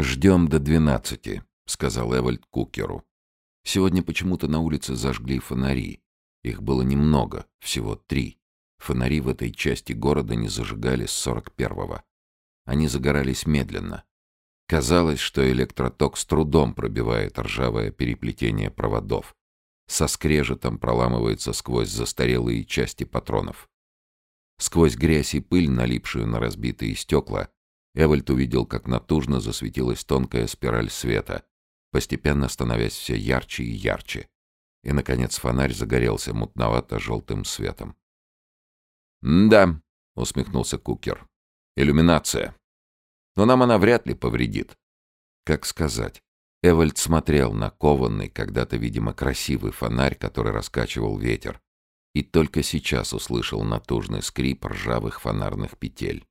«Ждем до двенадцати», — сказал Эвальд Кукеру. Сегодня почему-то на улице зажгли фонари. Их было немного, всего три. Фонари в этой части города не зажигали с сорок первого. Они загорались медленно. Казалось, что электроток с трудом пробивает ржавое переплетение проводов. Со скрежетом проламывается сквозь застарелые части патронов. Сквозь грязь и пыль, налипшую на разбитые стекла, Эвальд увидел, как натужно засветилась тонкая спираль света, постепенно становясь все ярче и ярче. И, наконец, фонарь загорелся мутновато-желтым светом. «Да», — усмехнулся Кукер, — «иллюминация. Но нам она вряд ли повредит». Как сказать? Эвальд смотрел на кованный, когда-то, видимо, красивый фонарь, который раскачивал ветер, и только сейчас услышал натужный скрип ржавых фонарных петель.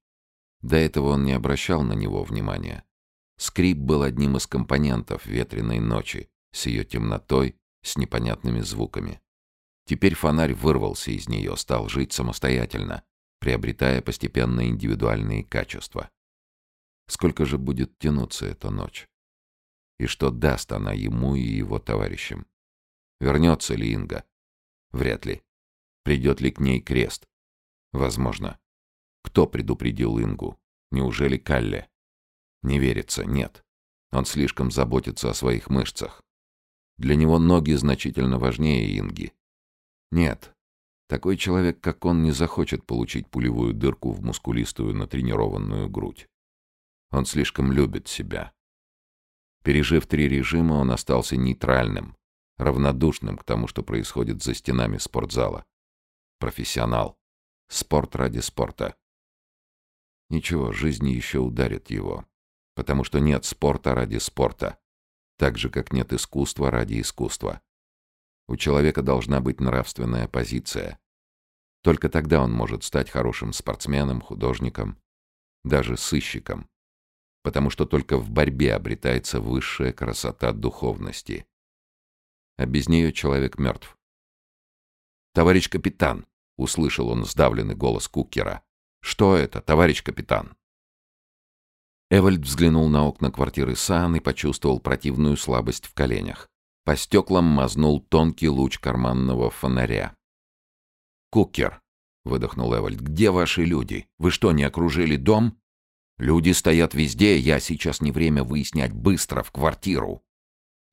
До этого он не обращал на него внимания. Скрип был одним из компонентов ветреной ночи, с ее темнотой, с непонятными звуками. Теперь фонарь вырвался из нее, стал жить самостоятельно, приобретая постепенно индивидуальные качества. Сколько же будет тянуться эта ночь? И что даст она ему и его товарищам? Вернется ли Инга? Вряд ли. Придет ли к ней крест? Возможно. Кто предупредил Ингу? Неужели Калле? Не верится, нет. Он слишком заботится о своих мышцах. Для него ноги значительно важнее Инги. Нет, такой человек, как он, не захочет получить пулевую дырку в мускулистую натренированную грудь. Он слишком любит себя. Пережив три режима, он остался нейтральным, равнодушным к тому, что происходит за стенами спортзала. Профессионал. Спорт ради спорта. Ничего, жизнь еще ударит его. Потому что нет спорта ради спорта. Так же, как нет искусства ради искусства. У человека должна быть нравственная позиция. Только тогда он может стать хорошим спортсменом, художником, даже сыщиком потому что только в борьбе обретается высшая красота духовности. А без нее человек мертв. «Товарищ капитан!» — услышал он сдавленный голос Кукера. «Что это, товарищ капитан?» Эвальд взглянул на окна квартиры Сан и почувствовал противную слабость в коленях. По стеклам мазнул тонкий луч карманного фонаря. «Кукер!» — выдохнул Эвальд. «Где ваши люди? Вы что, не окружили дом?» Люди стоят везде, я сейчас не время выяснять быстро, в квартиру.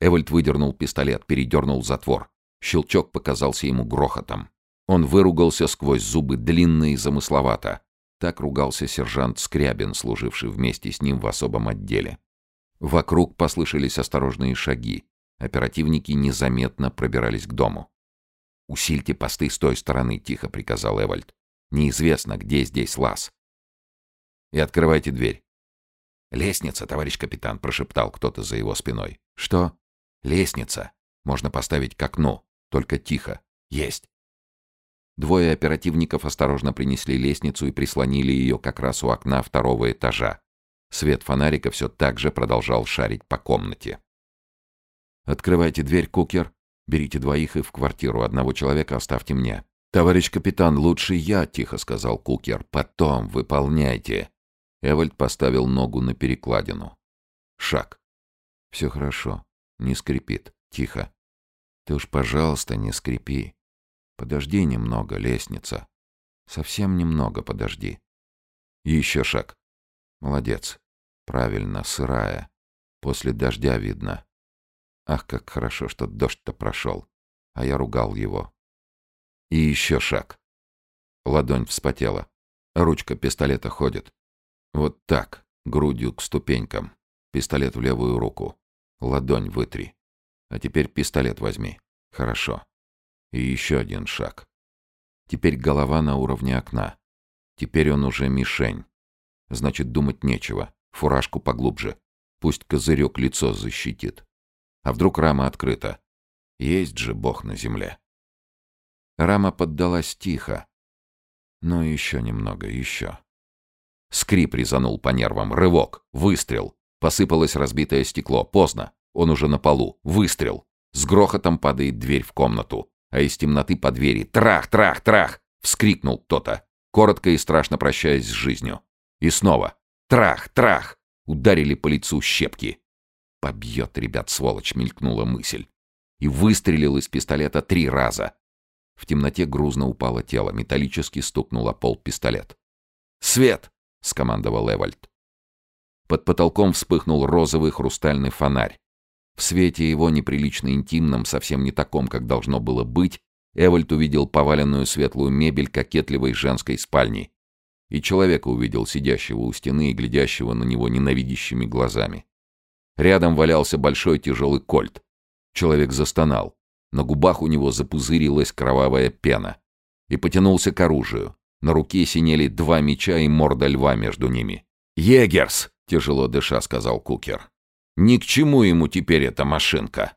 Эвальд выдернул пистолет, передернул затвор. Щелчок показался ему грохотом. Он выругался сквозь зубы длинно и замысловато. Так ругался сержант Скрябин, служивший вместе с ним в особом отделе. Вокруг послышались осторожные шаги. Оперативники незаметно пробирались к дому. «Усильте посты с той стороны», — тихо приказал Эвальд. «Неизвестно, где здесь лаз и открывайте дверь». «Лестница, товарищ капитан», — прошептал кто-то за его спиной. «Что?» «Лестница. Можно поставить к окну. Только тихо. Есть». Двое оперативников осторожно принесли лестницу и прислонили ее как раз у окна второго этажа. Свет фонарика все так же продолжал шарить по комнате. «Открывайте дверь, Кукер. Берите двоих и в квартиру. Одного человека оставьте мне». «Товарищ капитан, лучше я», — тихо сказал Кукер. «Потом выполняйте». Эвальд поставил ногу на перекладину. Шаг. Все хорошо. Не скрипит. Тихо. Ты уж, пожалуйста, не скрипи. Подожди немного, лестница. Совсем немного подожди. Еще шаг. Молодец. Правильно, сырая. После дождя видно. Ах, как хорошо, что дождь-то прошел. А я ругал его. И еще шаг. Ладонь вспотела. Ручка пистолета ходит. Вот так, грудью к ступенькам. Пистолет в левую руку. Ладонь вытри. А теперь пистолет возьми. Хорошо. И еще один шаг. Теперь голова на уровне окна. Теперь он уже мишень. Значит, думать нечего. Фуражку поглубже. Пусть козырек лицо защитит. А вдруг рама открыта? Есть же Бог на земле. Рама поддалась тихо. Но еще немного, еще. Скрип резанул по нервам. Рывок. Выстрел. Посыпалось разбитое стекло. Поздно. Он уже на полу. Выстрел. С грохотом падает дверь в комнату. А из темноты по двери «Трах! Трах! Трах!» Вскрикнул кто-то, коротко и страшно прощаясь с жизнью. И снова «Трах! Трах!» Ударили по лицу щепки. «Побьет, ребят, сволочь!» — мелькнула мысль. И выстрелил из пистолета три раза. В темноте грузно упало тело, металлически стукнул пол пистолет. «Свет!» — скомандовал Эвальд. Под потолком вспыхнул розовый хрустальный фонарь. В свете его неприлично интимном, совсем не таком, как должно было быть, Эвальд увидел поваленную светлую мебель кокетливой женской спальни. И человека увидел, сидящего у стены и глядящего на него ненавидящими глазами. Рядом валялся большой тяжелый кольт. Человек застонал. На губах у него запузырилась кровавая пена. И потянулся к оружию. На руке синели два меча и морда льва между ними. «Егерс!» — тяжело дыша сказал Кукер. «Ни к чему ему теперь эта машинка!»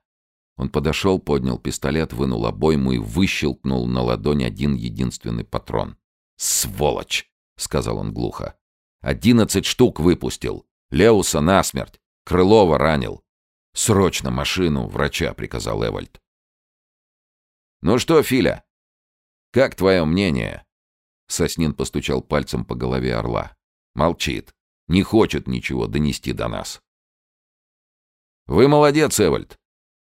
Он подошел, поднял пистолет, вынул обойму и выщелкнул на ладонь один единственный патрон. «Сволочь!» — сказал он глухо. «Одиннадцать штук выпустил. Леуса насмерть. Крылова ранил. Срочно машину врача», — приказал Эвальд. «Ну что, Филя, как твое мнение?» Соснин постучал пальцем по голове орла. «Молчит. Не хочет ничего донести до нас». «Вы молодец, Эвальд.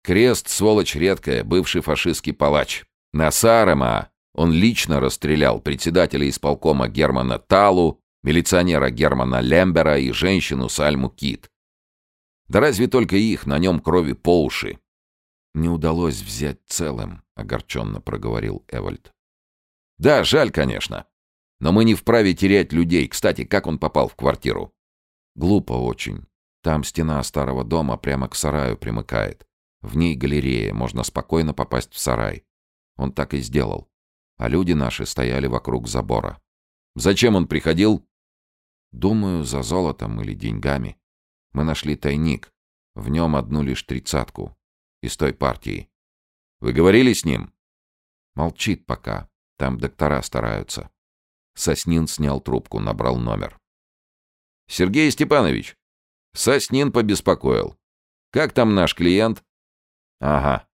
Крест, сволочь редкая, бывший фашистский палач. Насарема он лично расстрелял председателя исполкома Германа Талу, милиционера Германа Лембера и женщину Сальму Кит. Да разве только их, на нем крови по уши. «Не удалось взять целым», — огорченно проговорил Эвальд. «Да, жаль, конечно. Но мы не вправе терять людей. Кстати, как он попал в квартиру?» «Глупо очень. Там стена старого дома прямо к сараю примыкает. В ней галерея, можно спокойно попасть в сарай. Он так и сделал. А люди наши стояли вокруг забора. Зачем он приходил? Думаю, за золотом или деньгами. Мы нашли тайник. В нем одну лишь тридцатку. Из той партии. Вы говорили с ним? Молчит пока. Там доктора стараются. Соснин снял трубку, набрал номер. «Сергей Степанович, Соснин побеспокоил. Как там наш клиент?» «Ага.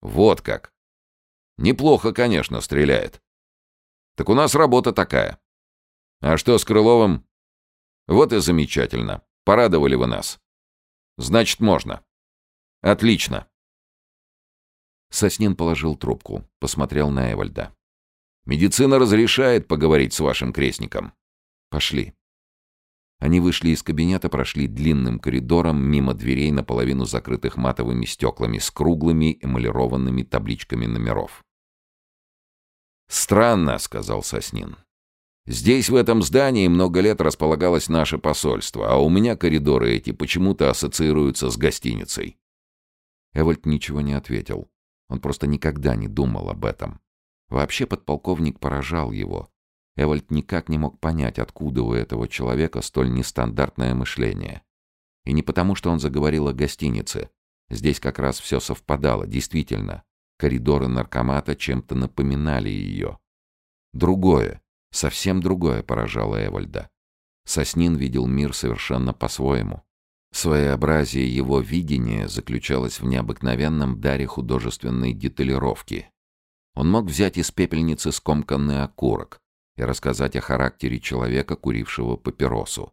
Вот как. Неплохо, конечно, стреляет. Так у нас работа такая. А что с Крыловым? Вот и замечательно. Порадовали вы нас. Значит, можно. Отлично. Соснин положил трубку, посмотрел на Эвальда. Медицина разрешает поговорить с вашим крестником. Пошли. Они вышли из кабинета, прошли длинным коридором мимо дверей, наполовину закрытых матовыми стеклами, с круглыми эмалированными табличками номеров. «Странно», — сказал Соснин. «Здесь, в этом здании, много лет располагалось наше посольство, а у меня коридоры эти почему-то ассоциируются с гостиницей». Эвальд ничего не ответил. Он просто никогда не думал об этом. Вообще подполковник поражал его. Эвальд никак не мог понять, откуда у этого человека столь нестандартное мышление. И не потому, что он заговорил о гостинице. Здесь как раз все совпадало, действительно. Коридоры наркомата чем-то напоминали ее. Другое, совсем другое поражало Эвальда. Соснин видел мир совершенно по-своему. Своеобразие его видения заключалось в необыкновенном даре художественной деталировки. Он мог взять из пепельницы скомканный окурок, и рассказать о характере человека, курившего папиросу.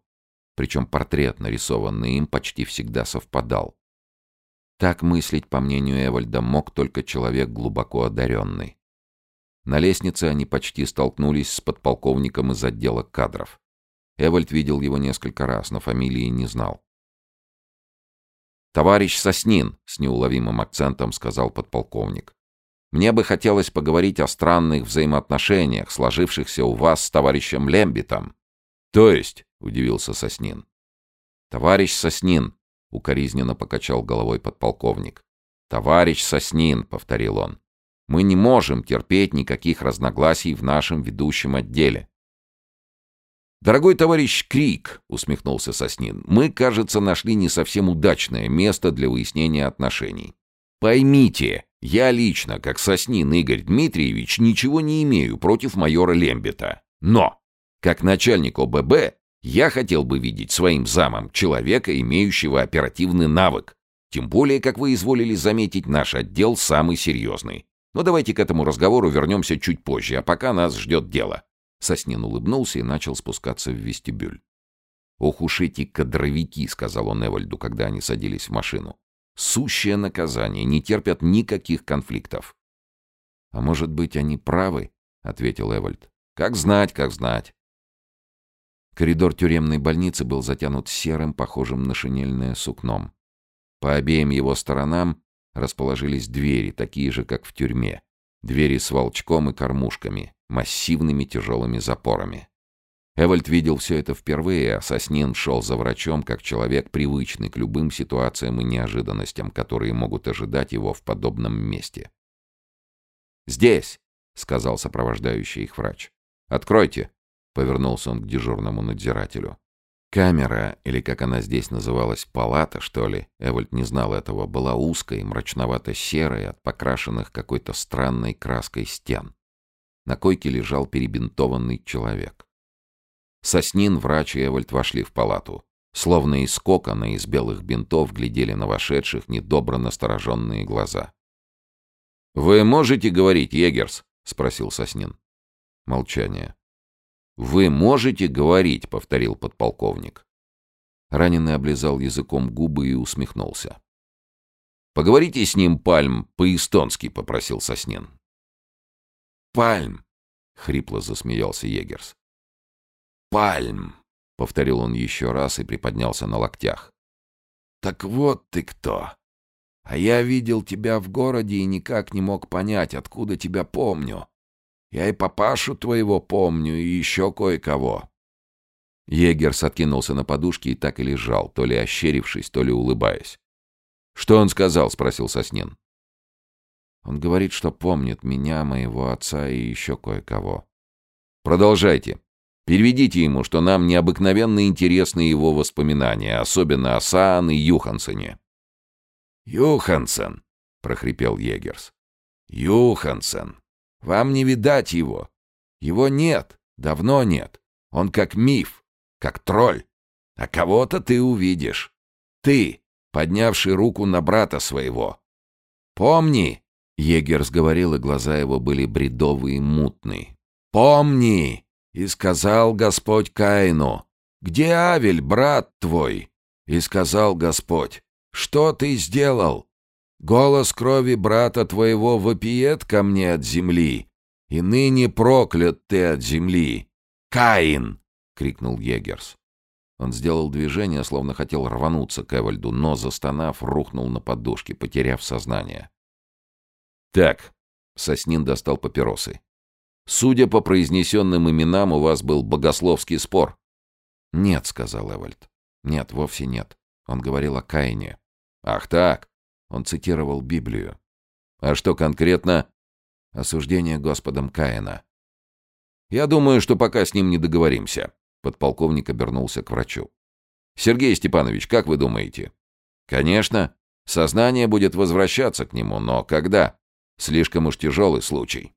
Причем портрет, нарисованный им, почти всегда совпадал. Так мыслить, по мнению Эвальда, мог только человек глубоко одаренный. На лестнице они почти столкнулись с подполковником из отдела кадров. Эвальд видел его несколько раз, но фамилии не знал. «Товарищ Соснин», — с неуловимым акцентом сказал подполковник. Мне бы хотелось поговорить о странных взаимоотношениях, сложившихся у вас с товарищем Лембитом. То есть, удивился Соснин. Товарищ Соснин, укоризненно покачал головой подполковник. Товарищ Соснин, повторил он. Мы не можем терпеть никаких разногласий в нашем ведущем отделе. «Дорогой товарищ Крик», — усмехнулся Соснин, — «мы, кажется, нашли не совсем удачное место для выяснения отношений. Поймите, я лично, как Соснин Игорь Дмитриевич, ничего не имею против майора Лембета. Но, как начальник ОББ, я хотел бы видеть своим замом человека, имеющего оперативный навык. Тем более, как вы изволили заметить, наш отдел самый серьезный. Но давайте к этому разговору вернемся чуть позже, а пока нас ждет дело. Соснин улыбнулся и начал спускаться в вестибюль. «Ох уж эти кадровики», — сказал он Эвальду, когда они садились в машину. «Сущее наказание, не терпят никаких конфликтов». «А может быть, они правы?» — ответил Эвальд. «Как знать, как знать». Коридор тюремной больницы был затянут серым, похожим на шинельное сукном. По обеим его сторонам расположились двери, такие же, как в тюрьме. Двери с волчком и кормушками, массивными тяжелыми запорами. Эвальд видел все это впервые, а Соснин шел за врачом как человек, привычный к любым ситуациям и неожиданностям, которые могут ожидать его в подобном месте. «Здесь!» — сказал сопровождающий их врач. «Откройте!» — повернулся он к дежурному надзирателю. Камера, или как она здесь называлась, палата, что ли, Эвальд не знал этого, была узкой, мрачновато-серой, от покрашенных какой-то странной краской стен. На койке лежал перебинтованный человек. Соснин, врач и Эвальд вошли в палату. Словно из кокона из белых бинтов глядели на вошедших недобро настороженные глаза. «Вы можете говорить, Егерс?» — спросил Соснин. Молчание. «Вы можете говорить», — повторил подполковник. Раненый облизал языком губы и усмехнулся. «Поговорите с ним, Пальм, по-эстонски», — попросил Соснин. «Пальм», — хрипло засмеялся Егерс. «Пальм», — повторил он еще раз и приподнялся на локтях. «Так вот ты кто. А я видел тебя в городе и никак не мог понять, откуда тебя помню. Я и папашу твоего помню, и еще кое-кого». Егерс откинулся на подушке и так и лежал, то ли ощерившись, то ли улыбаясь. «Что он сказал?» — спросил Соснин. «Он говорит, что помнит меня, моего отца и еще кое-кого». «Продолжайте», Переведите ему, что нам необыкновенно интересны его воспоминания, особенно о Саан и Юхансене». «Юхансен», — прохрипел Егерс. «Юхансен. Вам не видать его. Его нет, давно нет. Он как миф, как тролль. А кого-то ты увидишь. Ты, поднявший руку на брата своего. Помни!» Егерс говорил, и глаза его были бредовые и мутные. «Помни!» И сказал Господь Каину, «Где Авель, брат твой?» И сказал Господь, «Что ты сделал? Голос крови брата твоего вопиет ко мне от земли, и ныне проклят ты от земли. Каин!» — крикнул Егерс. Он сделал движение, словно хотел рвануться к Эвальду, но, застонав, рухнул на подушке, потеряв сознание. «Так», — Соснин достал папиросы. Судя по произнесенным именам, у вас был богословский спор. «Нет», — сказал Эвальд. «Нет, вовсе нет. Он говорил о Каине». «Ах так!» Он цитировал Библию. «А что конкретно?» «Осуждение Господом Каина». «Я думаю, что пока с ним не договоримся». Подполковник обернулся к врачу. «Сергей Степанович, как вы думаете?» «Конечно. Сознание будет возвращаться к нему, но когда? Слишком уж тяжелый случай».